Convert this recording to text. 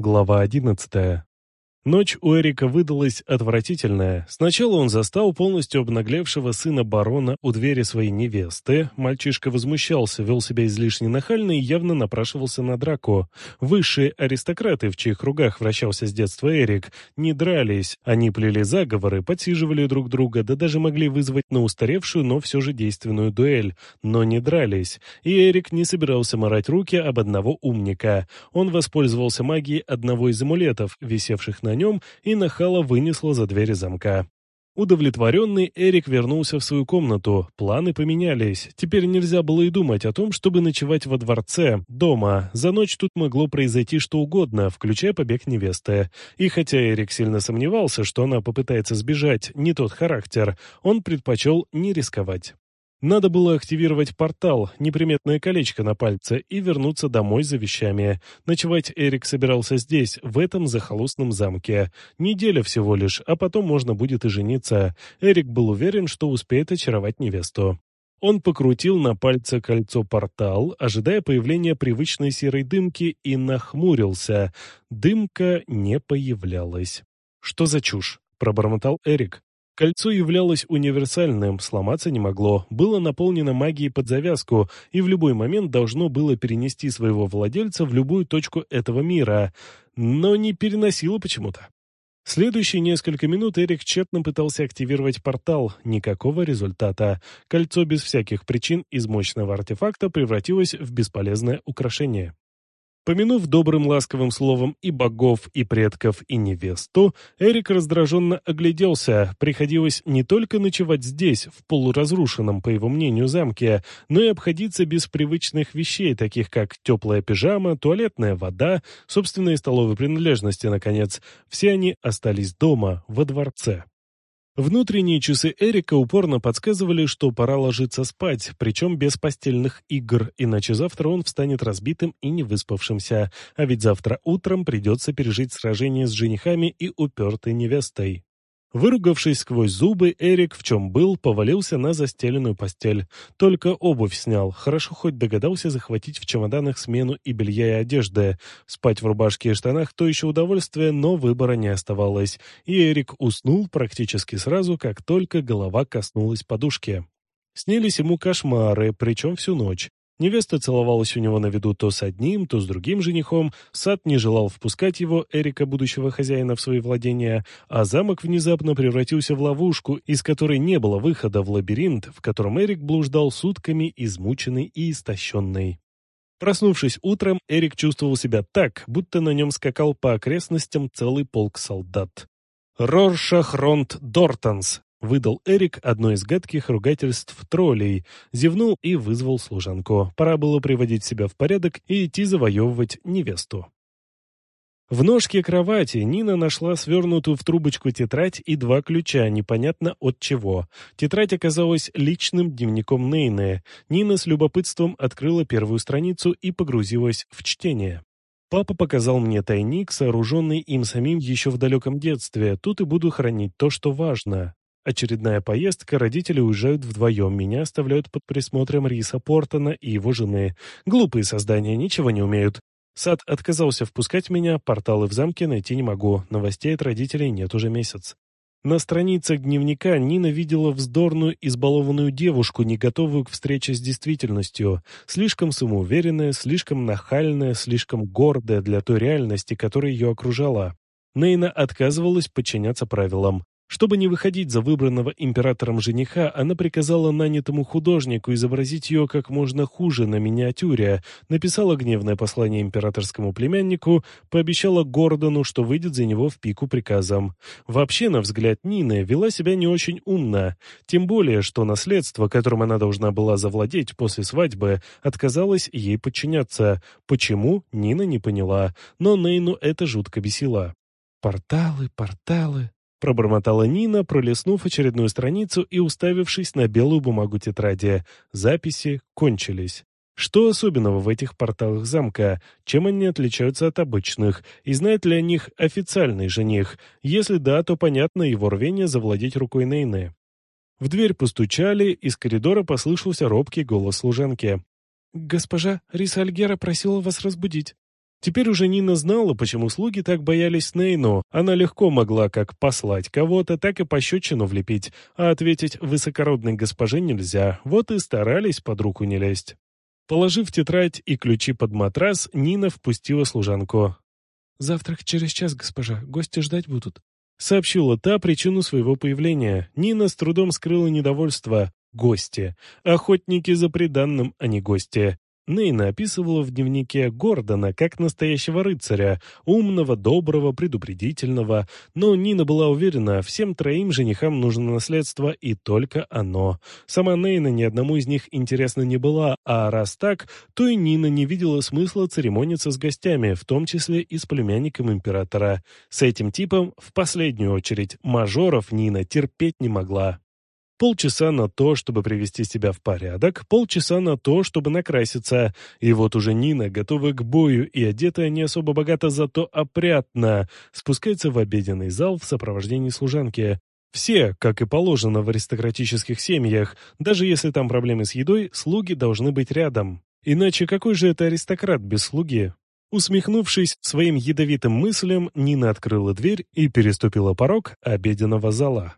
Глава одиннадцатая. Ночь у Эрика выдалась отвратительная. Сначала он застал полностью обнаглевшего сына барона у двери своей невесты. Мальчишка возмущался, вел себя излишне нахально и явно напрашивался на драку. Высшие аристократы, в чьих кругах вращался с детства Эрик, не дрались. Они плели заговоры, подсиживали друг друга, да даже могли вызвать на устаревшую, но все же действенную дуэль. Но не дрались. И Эрик не собирался морать руки об одного умника. Он воспользовался магией одного из амулетов, висевших на нем и нахало вынесло за двери замка. Удовлетворенный, Эрик вернулся в свою комнату. Планы поменялись. Теперь нельзя было и думать о том, чтобы ночевать во дворце, дома. За ночь тут могло произойти что угодно, включая побег невесты. И хотя Эрик сильно сомневался, что она попытается сбежать, не тот характер, он предпочел не рисковать. Надо было активировать портал, неприметное колечко на пальце, и вернуться домой за вещами. Ночевать Эрик собирался здесь, в этом захолустном замке. Неделя всего лишь, а потом можно будет и жениться. Эрик был уверен, что успеет очаровать невесту. Он покрутил на пальце кольцо-портал, ожидая появления привычной серой дымки, и нахмурился. Дымка не появлялась. «Что за чушь?» — пробормотал Эрик. Кольцо являлось универсальным, сломаться не могло, было наполнено магией под завязку и в любой момент должно было перенести своего владельца в любую точку этого мира, но не переносило почему-то. Следующие несколько минут Эрик тщетно пытался активировать портал. Никакого результата. Кольцо без всяких причин из мощного артефакта превратилось в бесполезное украшение. Помянув добрым ласковым словом и богов, и предков, и невесту, Эрик раздраженно огляделся. Приходилось не только ночевать здесь, в полуразрушенном, по его мнению, замке, но и обходиться без привычных вещей, таких как теплая пижама, туалетная вода, собственные столовые принадлежности, наконец. Все они остались дома, во дворце. Внутренние часы Эрика упорно подсказывали, что пора ложиться спать, причем без постельных игр, иначе завтра он встанет разбитым и невыспавшимся, а ведь завтра утром придется пережить сражение с женихами и упертой невестой. Выругавшись сквозь зубы, Эрик, в чем был, повалился на застеленную постель. Только обувь снял, хорошо хоть догадался захватить в чемоданах смену и белья и одежды. Спать в рубашке и штанах то еще удовольствие, но выбора не оставалось. И Эрик уснул практически сразу, как только голова коснулась подушки. Снились ему кошмары, причем всю ночь. Невеста целовалась у него на виду то с одним, то с другим женихом, сад не желал впускать его, Эрика, будущего хозяина, в свои владения, а замок внезапно превратился в ловушку, из которой не было выхода в лабиринт, в котором Эрик блуждал сутками, измученный и истощенный. Проснувшись утром, Эрик чувствовал себя так, будто на нем скакал по окрестностям целый полк солдат. Роршах Ронт Дортанс, Выдал Эрик одно из гадких ругательств троллей, зевнул и вызвал служанку. Пора было приводить себя в порядок и идти завоевывать невесту. В ножке кровати Нина нашла свернутую в трубочку тетрадь и два ключа, непонятно от чего. Тетрадь оказалась личным дневником Нейны. Нина с любопытством открыла первую страницу и погрузилась в чтение. Папа показал мне тайник, сооруженный им самим еще в далеком детстве. Тут и буду хранить то, что важно. Очередная поездка, родители уезжают вдвоем, меня оставляют под присмотром Риса Портона и его жены. Глупые создания, ничего не умеют. Сад отказался впускать меня, порталы в замке найти не могу, новостей от родителей нет уже месяц. На страницах дневника Нина видела вздорную, избалованную девушку, не готовую к встрече с действительностью, слишком самоуверенная, слишком нахальная, слишком гордая для той реальности, которая ее окружала. Нейна отказывалась подчиняться правилам. Чтобы не выходить за выбранного императором жениха, она приказала нанятому художнику изобразить ее как можно хуже на миниатюре, написала гневное послание императорскому племяннику, пообещала Гордону, что выйдет за него в пику приказом. Вообще, на взгляд Нины, вела себя не очень умно, тем более, что наследство, которым она должна была завладеть после свадьбы, отказалось ей подчиняться. Почему, Нина не поняла, но Нейну это жутко бесило. «Порталы, порталы», Пробормотала Нина, пролистнув очередную страницу и уставившись на белую бумагу тетради. Записи кончились. Что особенного в этих порталах замка? Чем они отличаются от обычных? И знает ли о них официальный жених? Если да, то понятно его рвение завладеть рукой Нейны. В дверь постучали, из коридора послышался робкий голос служанки. «Госпожа Риса Альгера просила вас разбудить». Теперь уже Нина знала, почему слуги так боялись Нейну. Она легко могла как послать кого-то, так и пощечину влепить, а ответить высокородной госпоже нельзя, вот и старались под руку не лезть. Положив тетрадь и ключи под матрас, Нина впустила служанку. «Завтрак через час, госпожа, гости ждать будут», — сообщила та причину своего появления. Нина с трудом скрыла недовольство. «Гости. Охотники за приданным, а не гости. Нейна описывала в дневнике Гордона как настоящего рыцаря, умного, доброго, предупредительного, но Нина была уверена, всем троим женихам нужно наследство и только оно. Сама Нейна ни одному из них интересна не была, а раз так, то и Нина не видела смысла церемониться с гостями, в том числе и с племянником императора. С этим типом, в последнюю очередь, мажоров Нина терпеть не могла. Полчаса на то, чтобы привести себя в порядок, полчаса на то, чтобы накраситься. И вот уже Нина, готовая к бою и одетая не особо богато, зато опрятно, спускается в обеденный зал в сопровождении служанки. Все, как и положено в аристократических семьях, даже если там проблемы с едой, слуги должны быть рядом. Иначе какой же это аристократ без слуги? Усмехнувшись своим ядовитым мыслям, Нина открыла дверь и переступила порог обеденного зала.